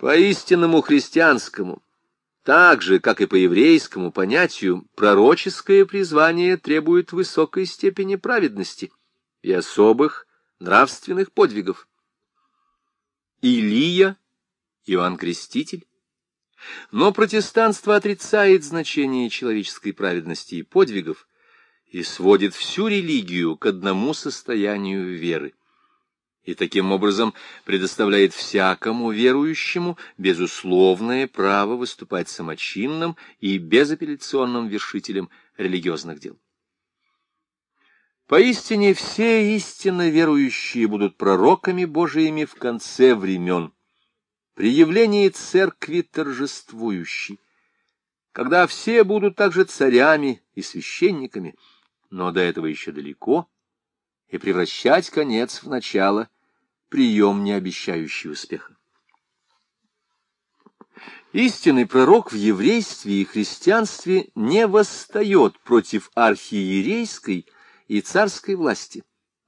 По истинному христианскому, так же, как и по еврейскому понятию, пророческое призвание требует высокой степени праведности и особых нравственных подвигов. Илия, Иоанн Креститель. Но протестанство отрицает значение человеческой праведности и подвигов и сводит всю религию к одному состоянию веры. И таким образом предоставляет всякому верующему безусловное право выступать самочинным и безапелляционным вершителем религиозных дел. Поистине все истинно верующие будут пророками Божиими в конце времен, при явлении церкви торжествующей, когда все будут также царями и священниками, но до этого еще далеко, и превращать конец в начало, прием, не обещающий успеха. Истинный пророк в еврействе и христианстве не восстает против архиерейской, и царской власти,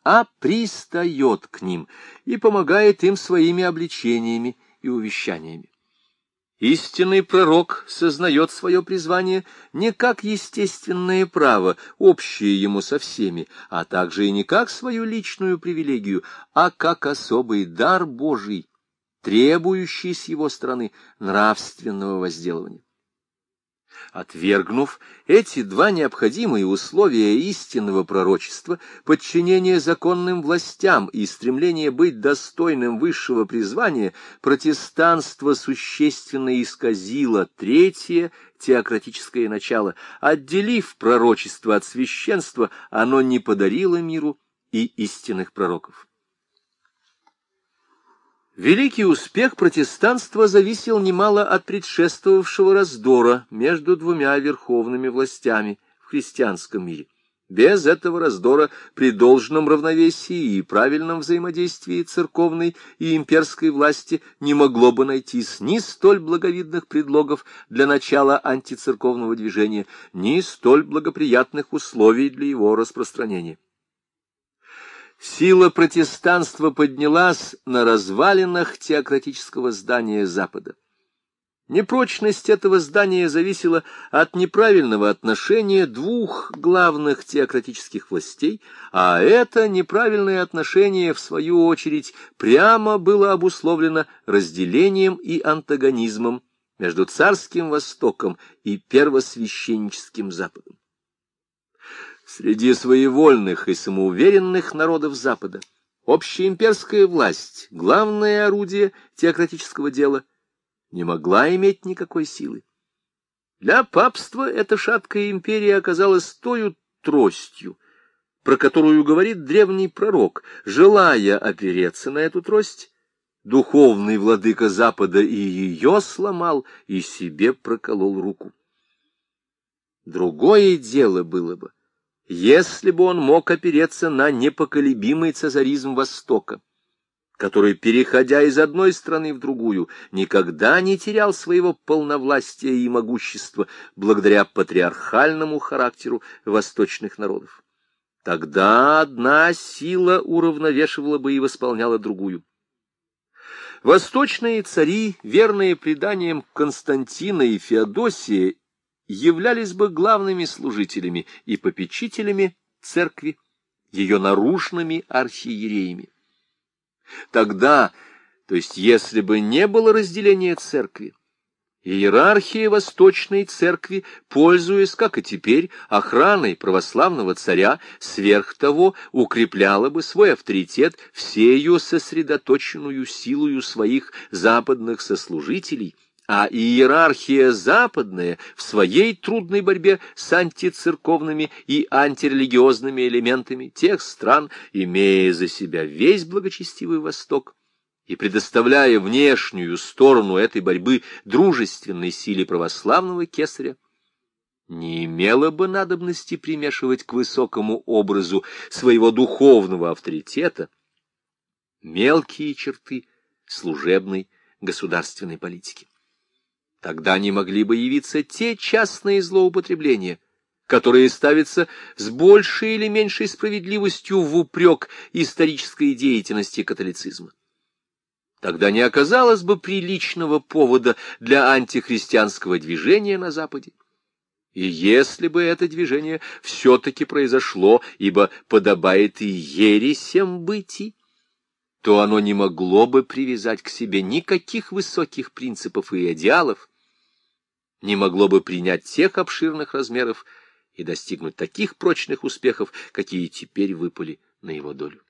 а пристает к ним и помогает им своими обличениями и увещаниями. Истинный пророк сознает свое призвание не как естественное право, общее ему со всеми, а также и не как свою личную привилегию, а как особый дар Божий, требующий с его стороны нравственного возделывания. Отвергнув эти два необходимые условия истинного пророчества, подчинение законным властям и стремление быть достойным высшего призвания, протестанство существенно исказило третье теократическое начало. Отделив пророчество от священства, оно не подарило миру и истинных пророков. Великий успех протестанства зависел немало от предшествовавшего раздора между двумя верховными властями в христианском мире. Без этого раздора при должном равновесии и правильном взаимодействии церковной и имперской власти не могло бы найтись ни столь благовидных предлогов для начала антицерковного движения, ни столь благоприятных условий для его распространения. Сила протестанства поднялась на развалинах теократического здания Запада. Непрочность этого здания зависела от неправильного отношения двух главных теократических властей, а это неправильное отношение, в свою очередь, прямо было обусловлено разделением и антагонизмом между царским Востоком и первосвященническим Западом. Среди своевольных и самоуверенных народов Запада общеимперская власть, главное орудие теократического дела, не могла иметь никакой силы. Для папства эта шаткая империя оказалась тою тростью, про которую говорит древний пророк, желая опереться на эту трость, духовный владыка Запада и ее сломал, и себе проколол руку. Другое дело было бы, если бы он мог опереться на непоколебимый цезаризм Востока, который, переходя из одной страны в другую, никогда не терял своего полновластия и могущества благодаря патриархальному характеру восточных народов. Тогда одна сила уравновешивала бы и восполняла другую. Восточные цари, верные преданиям Константина и Феодосия, являлись бы главными служителями и попечителями церкви, ее наружными архиереями. Тогда, то есть если бы не было разделения церкви, Иерархия Восточной Церкви, пользуясь, как и теперь, охраной православного царя, сверх того укрепляла бы свой авторитет всею сосредоточенную силою своих западных сослужителей, а иерархия западная в своей трудной борьбе с антицерковными и антирелигиозными элементами тех стран, имея за себя весь благочестивый Восток, и предоставляя внешнюю сторону этой борьбы дружественной силе православного кесаря, не имела бы надобности примешивать к высокому образу своего духовного авторитета мелкие черты служебной государственной политики. Тогда не могли бы явиться те частные злоупотребления, которые ставятся с большей или меньшей справедливостью в упрек исторической деятельности католицизма. тогда не оказалось бы приличного повода для антихристианского движения на Западе. И если бы это движение все-таки произошло, ибо подобает и ересям быти, то оно не могло бы привязать к себе никаких высоких принципов и идеалов, не могло бы принять тех обширных размеров и достигнуть таких прочных успехов, какие теперь выпали на его долю.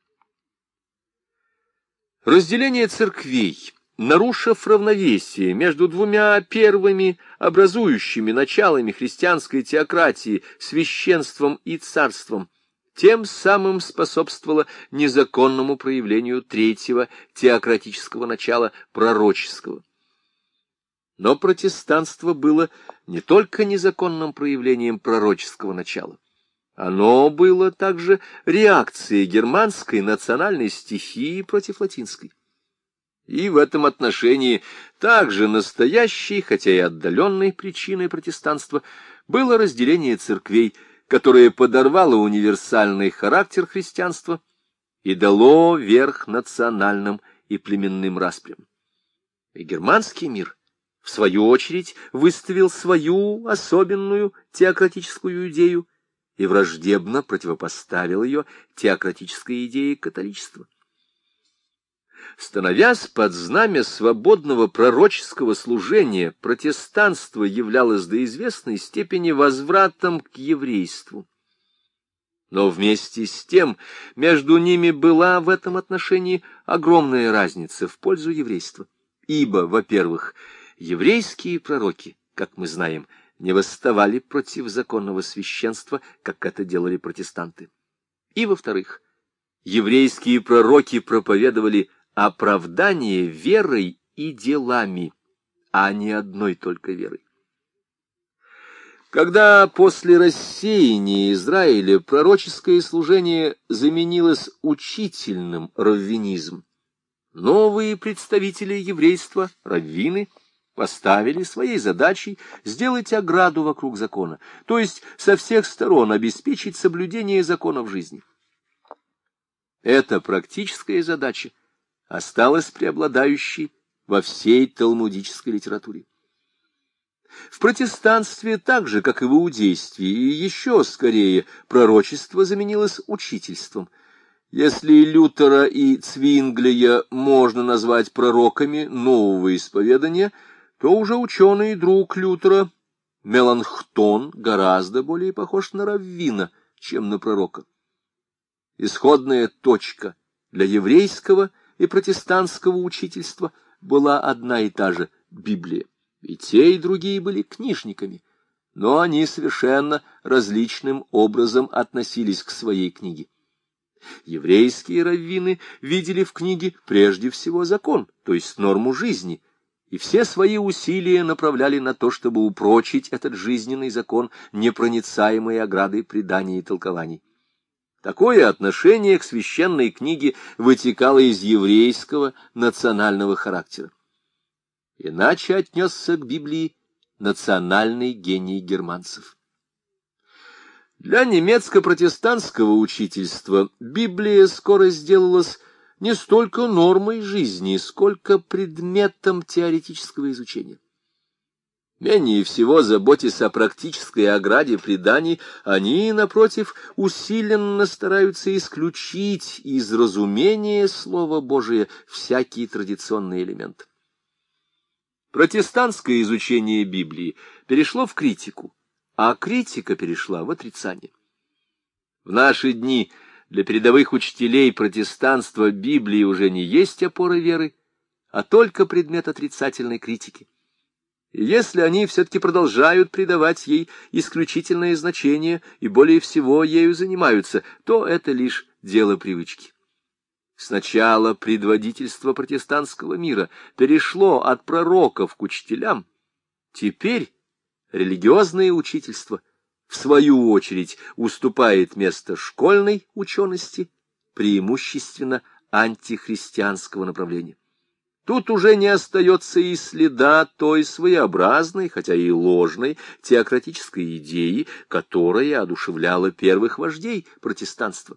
Разделение церквей, нарушив равновесие между двумя первыми образующими началами христианской теократии, священством и царством, тем самым способствовало незаконному проявлению третьего теократического начала пророческого. Но протестанство было не только незаконным проявлением пророческого начала. Оно было также реакцией германской национальной стихии против латинской. И в этом отношении также настоящей, хотя и отдаленной причиной протестанства было разделение церквей, которое подорвало универсальный характер христианства и дало верх национальным и племенным распрям. И германский мир — в свою очередь, выставил свою особенную теократическую идею и враждебно противопоставил ее теократической идее католичества. Становясь под знамя свободного пророческого служения, протестанство являлось до известной степени возвратом к еврейству. Но вместе с тем между ними была в этом отношении огромная разница в пользу еврейства. Ибо, во-первых, Еврейские пророки, как мы знаем, не восставали против законного священства, как это делали протестанты. И, во-вторых, еврейские пророки проповедовали оправдание верой и делами, а не одной только верой. Когда после рассеяния Израиля пророческое служение заменилось учительным раввинизмом, новые представители еврейства, раввины, поставили своей задачей сделать ограду вокруг закона, то есть со всех сторон обеспечить соблюдение закона в жизни. Эта практическая задача осталась преобладающей во всей талмудической литературе. В протестанстве, так же, как и в иудействе, и еще скорее, пророчество заменилось учительством. Если Лютера и Цвинглия можно назвать пророками нового исповедания – то уже ученый друг Лютера, Меланхтон, гораздо более похож на раввина, чем на пророка. Исходная точка для еврейского и протестантского учительства была одна и та же — Библия. И те, и другие были книжниками, но они совершенно различным образом относились к своей книге. Еврейские раввины видели в книге прежде всего закон, то есть норму жизни — и все свои усилия направляли на то, чтобы упрочить этот жизненный закон непроницаемой оградой преданий и толкований. Такое отношение к священной книге вытекало из еврейского национального характера. Иначе отнесся к Библии национальный гений германцев. Для немецко-протестантского учительства Библия скоро сделалась не столько нормой жизни, сколько предметом теоретического изучения. Менее всего заботясь о практической ограде преданий, они, напротив, усиленно стараются исключить из разумения Слова Божия всякие традиционные элементы. Протестантское изучение Библии перешло в критику, а критика перешла в отрицание. В наши дни – для передовых учителей протестанства Библии уже не есть опора веры, а только предмет отрицательной критики. И если они все-таки продолжают придавать ей исключительное значение и более всего ею занимаются, то это лишь дело привычки. Сначала предводительство протестантского мира перешло от пророков к учителям, теперь религиозное учительство — в свою очередь, уступает место школьной учености, преимущественно антихристианского направления. Тут уже не остается и следа той своеобразной, хотя и ложной, теократической идеи, которая одушевляла первых вождей протестанства.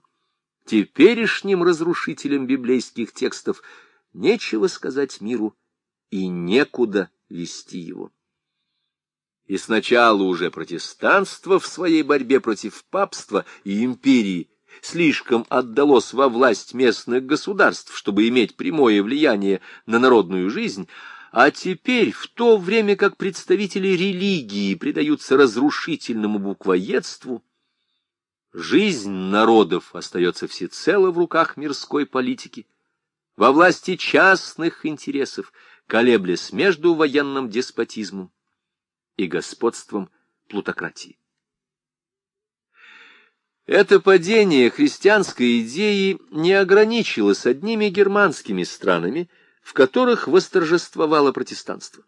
Теперешним разрушителем библейских текстов нечего сказать миру и некуда вести его. И сначала уже протестанство в своей борьбе против папства и империи слишком отдалось во власть местных государств, чтобы иметь прямое влияние на народную жизнь, а теперь, в то время как представители религии предаются разрушительному буквоедству, жизнь народов остается всецело в руках мирской политики, во власти частных интересов, колеблясь между военным деспотизмом и господством плутократии. Это падение христианской идеи не ограничилось одними германскими странами, в которых восторжествовало протестанство.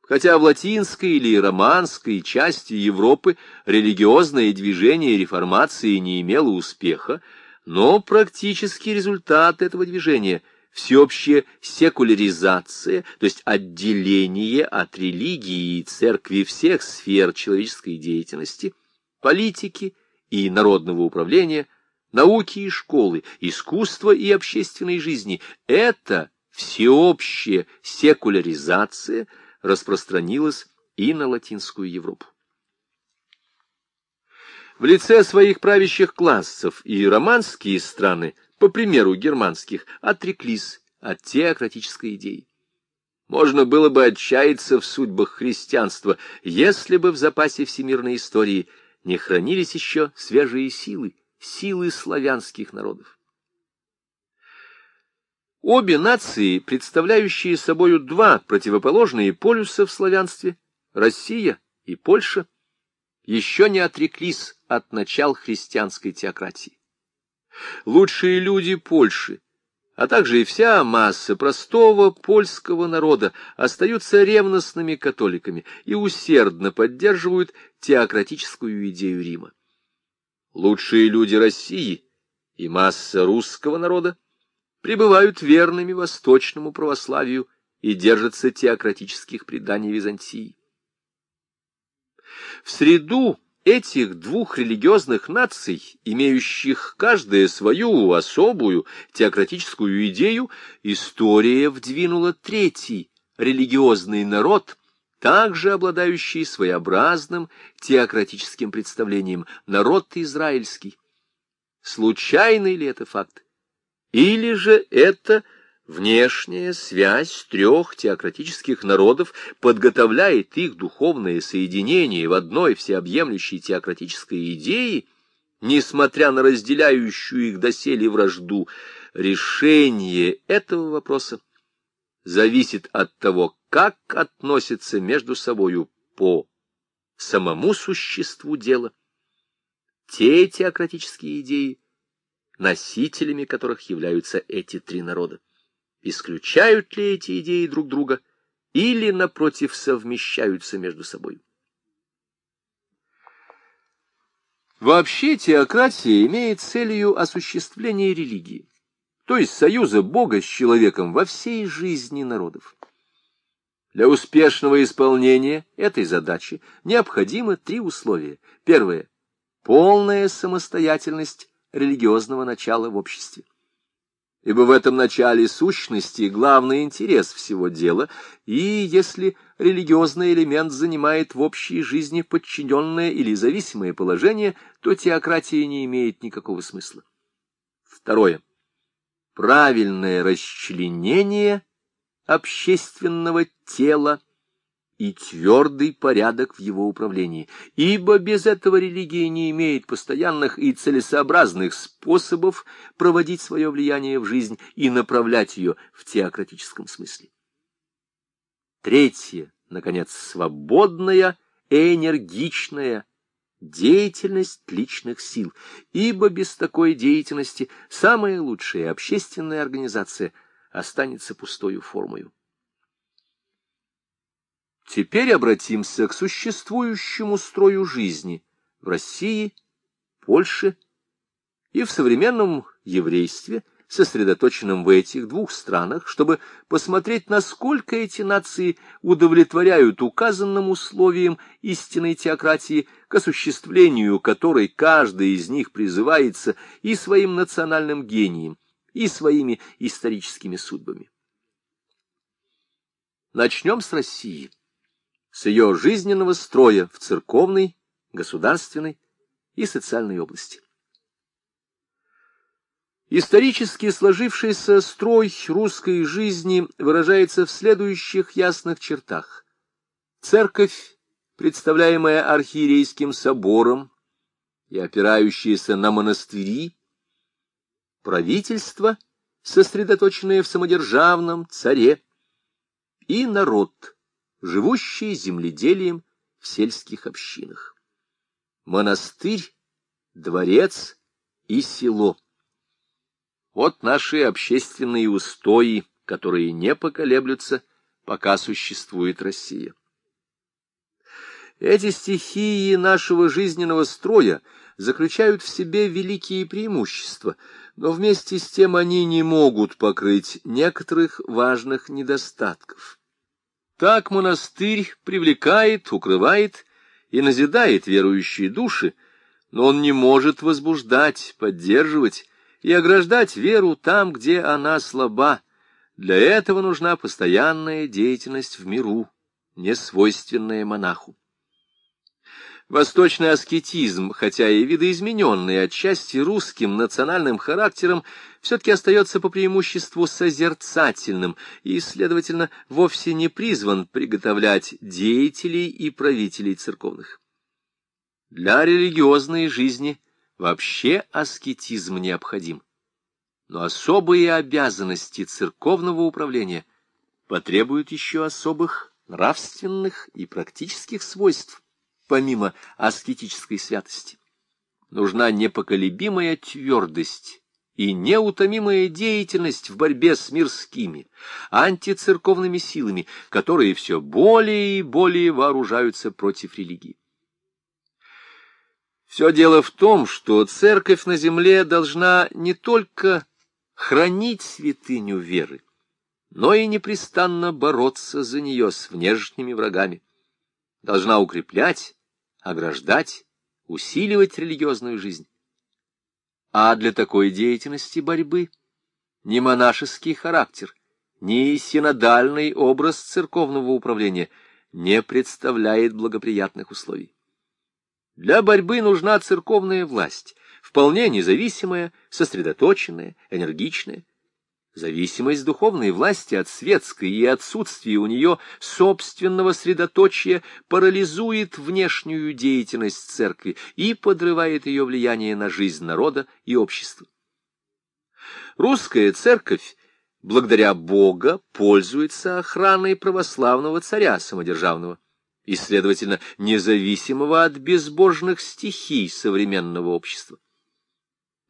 Хотя в латинской или романской части Европы религиозное движение реформации не имело успеха, но практический результат этого движения – всеобщая секуляризация, то есть отделение от религии и церкви всех сфер человеческой деятельности, политики и народного управления, науки и школы, искусства и общественной жизни – это всеобщая секуляризация распространилась и на Латинскую Европу. В лице своих правящих классов и романские страны – по примеру германских, отреклись от теократической идеи. Можно было бы отчаяться в судьбах христианства, если бы в запасе всемирной истории не хранились еще свежие силы, силы славянских народов. Обе нации, представляющие собою два противоположные полюса в славянстве, Россия и Польша, еще не отреклись от начал христианской теократии лучшие люди Польши, а также и вся масса простого польского народа остаются ревностными католиками и усердно поддерживают теократическую идею Рима. Лучшие люди России и масса русского народа пребывают верными восточному православию и держатся теократических преданий Византии. В среду этих двух религиозных наций, имеющих каждая свою особую теократическую идею, история вдвинула третий религиозный народ, также обладающий своеобразным теократическим представлением, народ израильский. Случайный ли это факт? Или же это Внешняя связь трех теократических народов подготовляет их духовное соединение в одной всеобъемлющей теократической идее, несмотря на разделяющую их доселе вражду. Решение этого вопроса зависит от того, как относятся между собою по самому существу дела те теократические идеи, носителями которых являются эти три народа исключают ли эти идеи друг друга или, напротив, совмещаются между собой. Вообще теократия имеет целью осуществление религии, то есть союза Бога с человеком во всей жизни народов. Для успешного исполнения этой задачи необходимы три условия. Первое – полная самостоятельность религиозного начала в обществе ибо в этом начале сущности главный интерес всего дела, и если религиозный элемент занимает в общей жизни подчиненное или зависимое положение, то теократия не имеет никакого смысла. Второе. Правильное расчленение общественного тела и твердый порядок в его управлении, ибо без этого религия не имеет постоянных и целесообразных способов проводить свое влияние в жизнь и направлять ее в теократическом смысле. Третье, наконец, свободная, энергичная деятельность личных сил, ибо без такой деятельности самая лучшая общественная организация останется пустою формою. Теперь обратимся к существующему строю жизни в России, Польше и в современном еврействе, сосредоточенном в этих двух странах, чтобы посмотреть, насколько эти нации удовлетворяют указанным условиям истинной теократии, к осуществлению которой каждый из них призывается и своим национальным гением, и своими историческими судьбами. Начнем с России, с ее жизненного строя в церковной, государственной и социальной области. Исторически сложившийся строй русской жизни выражается в следующих ясных чертах. Церковь, представляемая архиерейским собором и опирающаяся на монастыри, правительство, сосредоточенное в самодержавном царе, и народ, живущий земледелием в сельских общинах. Монастырь, дворец и село. Вот наши общественные устои, которые не поколеблются, пока существует Россия. Эти стихии нашего жизненного строя заключают в себе великие преимущества, но вместе с тем они не могут покрыть некоторых важных недостатков. Так монастырь привлекает, укрывает и назидает верующие души, но он не может возбуждать, поддерживать и ограждать веру там, где она слаба. Для этого нужна постоянная деятельность в миру, не свойственная монаху. Восточный аскетизм, хотя и видоизмененный отчасти русским национальным характером, все-таки остается по преимуществу созерцательным и, следовательно, вовсе не призван приготовлять деятелей и правителей церковных. Для религиозной жизни вообще аскетизм необходим, но особые обязанности церковного управления потребуют еще особых нравственных и практических свойств, помимо аскетической святости. Нужна непоколебимая твердость и неутомимая деятельность в борьбе с мирскими, антицерковными силами, которые все более и более вооружаются против религии. Все дело в том, что церковь на земле должна не только хранить святыню веры, но и непрестанно бороться за нее с внешними врагами. Должна укреплять ограждать, усиливать религиозную жизнь. А для такой деятельности борьбы ни монашеский характер, ни синодальный образ церковного управления не представляет благоприятных условий. Для борьбы нужна церковная власть, вполне независимая, сосредоточенная, энергичная, Зависимость духовной власти от светской и отсутствие у нее собственного средоточия парализует внешнюю деятельность церкви и подрывает ее влияние на жизнь народа и общества. Русская церковь, благодаря Бога, пользуется охраной православного царя самодержавного и, следовательно, независимого от безбожных стихий современного общества.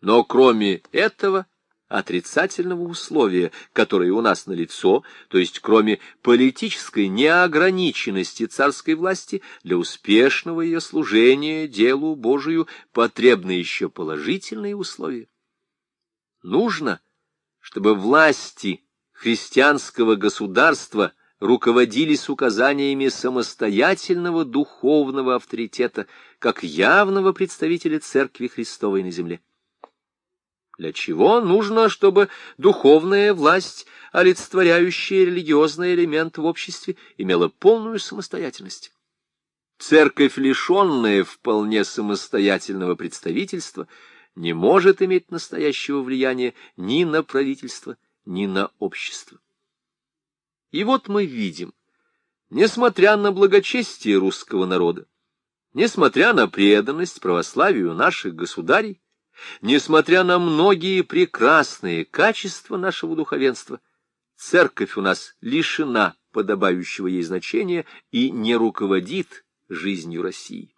Но кроме этого, отрицательного условия, которое у нас налицо, то есть кроме политической неограниченности царской власти, для успешного ее служения делу Божию потребны еще положительные условия. Нужно, чтобы власти христианского государства руководились указаниями самостоятельного духовного авторитета, как явного представителя Церкви Христовой на земле. Для чего нужно, чтобы духовная власть, олицетворяющая религиозный элемент в обществе, имела полную самостоятельность? Церковь, лишенная вполне самостоятельного представительства, не может иметь настоящего влияния ни на правительство, ни на общество. И вот мы видим, несмотря на благочестие русского народа, несмотря на преданность православию наших государей, Несмотря на многие прекрасные качества нашего духовенства, церковь у нас лишена подобающего ей значения и не руководит жизнью России.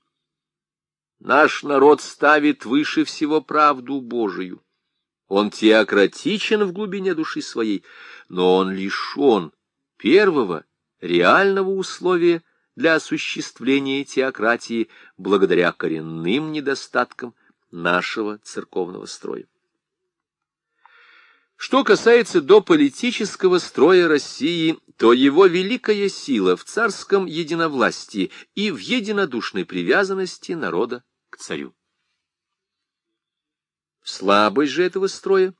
Наш народ ставит выше всего правду Божию. Он теократичен в глубине души своей, но он лишен первого реального условия для осуществления теократии благодаря коренным недостаткам нашего церковного строя. Что касается до политического строя России, то его великая сила в царском единовластии и в единодушной привязанности народа к царю. Слабость же этого строя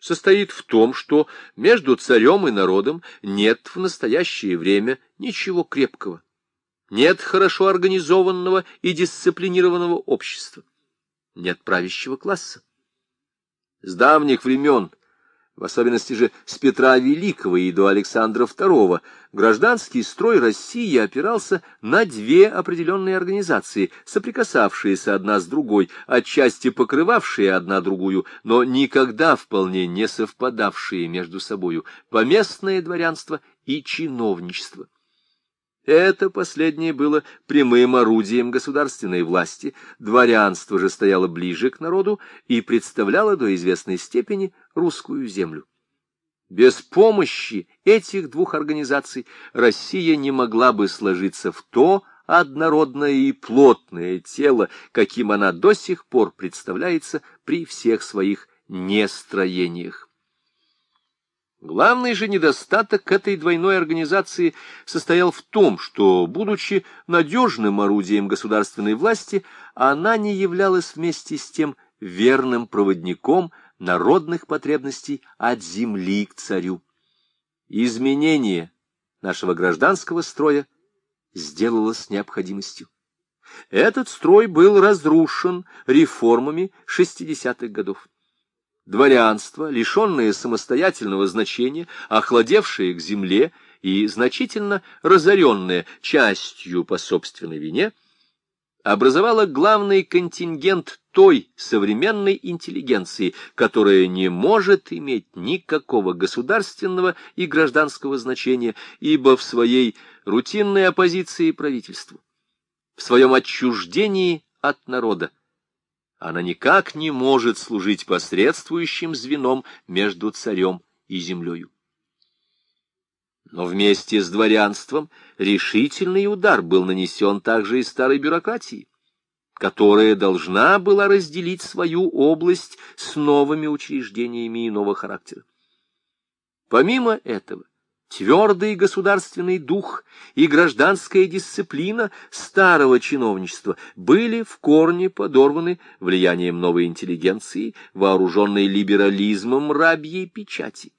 состоит в том, что между царем и народом нет в настоящее время ничего крепкого. Нет хорошо организованного и дисциплинированного общества. Нет правящего класса. С давних времен в особенности же с Петра Великого и до Александра II, гражданский строй России опирался на две определенные организации, соприкасавшиеся одна с другой, отчасти покрывавшие одна другую, но никогда вполне не совпадавшие между собою, поместное дворянство и чиновничество. Это последнее было прямым орудием государственной власти, дворянство же стояло ближе к народу и представляло до известной степени русскую землю. Без помощи этих двух организаций Россия не могла бы сложиться в то однородное и плотное тело, каким она до сих пор представляется при всех своих нестроениях. Главный же недостаток этой двойной организации состоял в том, что, будучи надежным орудием государственной власти, она не являлась вместе с тем верным проводником народных потребностей от земли к царю. Изменение нашего гражданского строя сделалось необходимостью. Этот строй был разрушен реформами 60-х годов дворянство, лишенное самостоятельного значения, охладевшее к земле и значительно разоренное частью по собственной вине, образовало главный контингент той современной интеллигенции, которая не может иметь никакого государственного и гражданского значения, ибо в своей рутинной оппозиции правительству, в своем отчуждении от народа, она никак не может служить посредствующим звеном между царем и землею. Но вместе с дворянством решительный удар был нанесен также и старой бюрократии, которая должна была разделить свою область с новыми учреждениями иного характера. Помимо этого, Твердый государственный дух и гражданская дисциплина старого чиновничества были в корне подорваны влиянием новой интеллигенции, вооруженной либерализмом рабьей печати.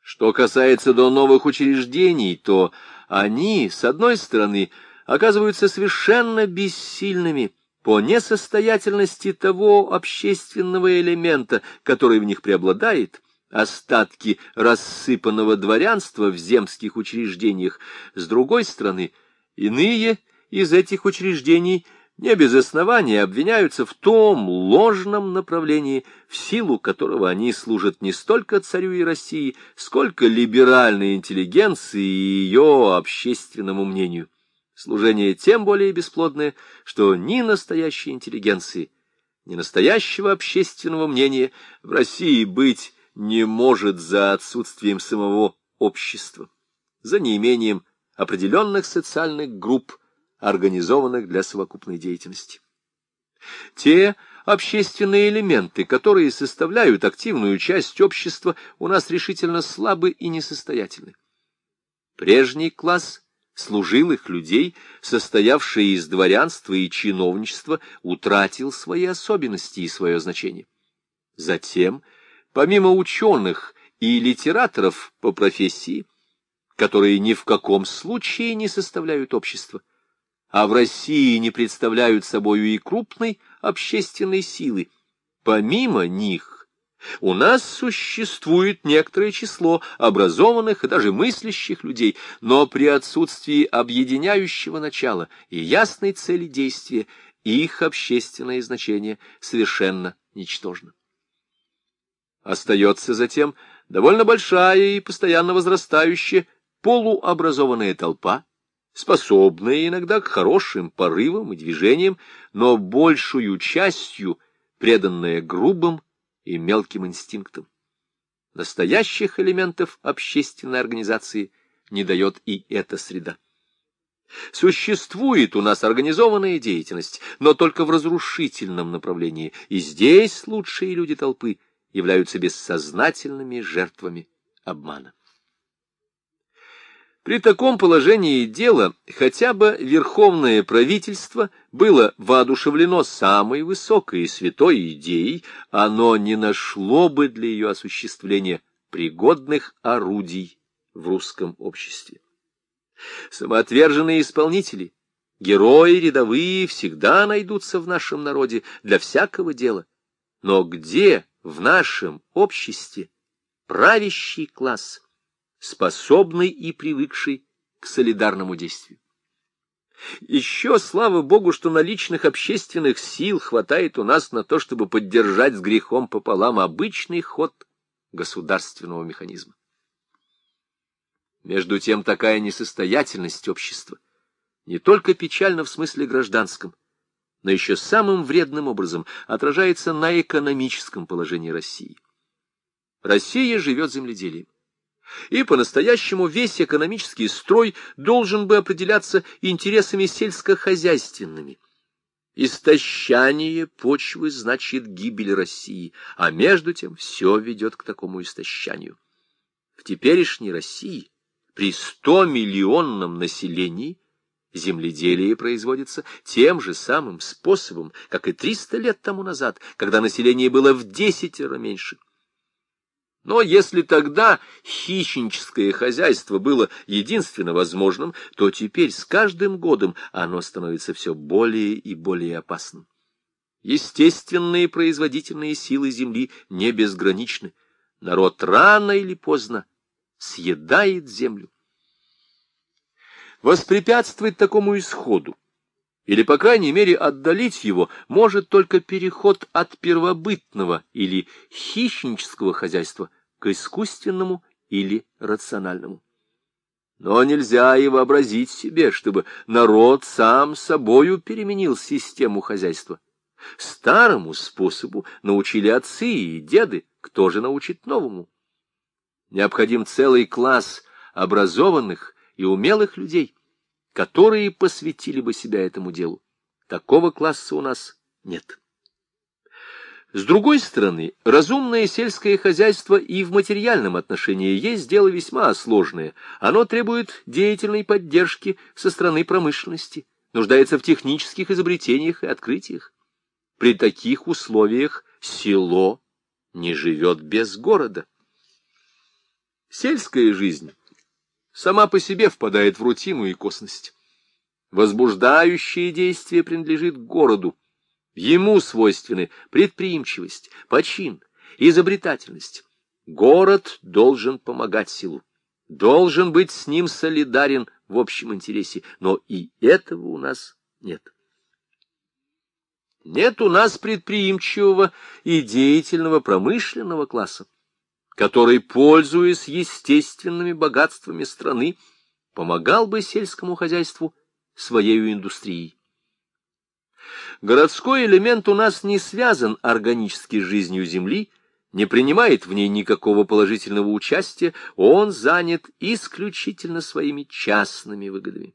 Что касается до новых учреждений, то они, с одной стороны, оказываются совершенно бессильными по несостоятельности того общественного элемента, который в них преобладает, остатки рассыпанного дворянства в земских учреждениях, с другой стороны, иные из этих учреждений не без основания обвиняются в том ложном направлении, в силу которого они служат не столько царю и России, сколько либеральной интеллигенции и ее общественному мнению. Служение тем более бесплодное, что ни настоящей интеллигенции, ни настоящего общественного мнения в России быть не может за отсутствием самого общества, за неимением определенных социальных групп, организованных для совокупной деятельности. Те общественные элементы, которые составляют активную часть общества, у нас решительно слабы и несостоятельны. Прежний класс служилых людей, состоявший из дворянства и чиновничества, утратил свои особенности и свое значение. Затем – помимо ученых и литераторов по профессии, которые ни в каком случае не составляют общество, а в России не представляют собою и крупной общественной силы, помимо них у нас существует некоторое число образованных и даже мыслящих людей, но при отсутствии объединяющего начала и ясной цели действия их общественное значение совершенно ничтожно. Остается затем довольно большая и постоянно возрастающая полуобразованная толпа, способная иногда к хорошим порывам и движениям, но большую частью преданная грубым и мелким инстинктам. Настоящих элементов общественной организации не дает и эта среда. Существует у нас организованная деятельность, но только в разрушительном направлении, и здесь лучшие люди толпы – являются бессознательными жертвами обмана. При таком положении дела хотя бы верховное правительство было воодушевлено самой высокой и святой идеей, оно не нашло бы для ее осуществления пригодных орудий в русском обществе. Самоотверженные исполнители, герои рядовые всегда найдутся в нашем народе для всякого дела. Но где в нашем обществе правящий класс, способный и привыкший к солидарному действию? Еще, слава Богу, что наличных общественных сил хватает у нас на то, чтобы поддержать с грехом пополам обычный ход государственного механизма. Между тем, такая несостоятельность общества не только печальна в смысле гражданском, но еще самым вредным образом отражается на экономическом положении России. Россия живет земледелием. И по-настоящему весь экономический строй должен бы определяться интересами сельскохозяйственными. Истощание почвы значит гибель России, а между тем все ведет к такому истощанию. В теперешней России при 100-миллионном населении земледелие производится тем же самым способом, как и 300 лет тому назад, когда население было в десятеро меньше. Но если тогда хищническое хозяйство было единственно возможным, то теперь с каждым годом оно становится все более и более опасным. Естественные производительные силы земли не безграничны. Народ рано или поздно съедает землю. Воспрепятствовать такому исходу, или, по крайней мере, отдалить его, может только переход от первобытного или хищнического хозяйства к искусственному или рациональному. Но нельзя и вообразить себе, чтобы народ сам собою переменил систему хозяйства. Старому способу научили отцы и деды, кто же научит новому? Необходим целый класс образованных и умелых людей, которые посвятили бы себя этому делу. Такого класса у нас нет. С другой стороны, разумное сельское хозяйство и в материальном отношении есть дело весьма сложное. Оно требует деятельной поддержки со стороны промышленности, нуждается в технических изобретениях и открытиях. При таких условиях село не живет без города. Сельская жизнь сама по себе впадает в рутину и косность. Возбуждающее действие принадлежит городу, Ему свойственны предприимчивость, почин, изобретательность. Город должен помогать селу, должен быть с ним солидарен в общем интересе, но и этого у нас нет. Нет у нас предприимчивого и деятельного промышленного класса, который, пользуясь естественными богатствами страны, помогал бы сельскому хозяйству своей индустрией. Городской элемент у нас не связан органически с жизнью Земли, не принимает в ней никакого положительного участия, он занят исключительно своими частными выгодами.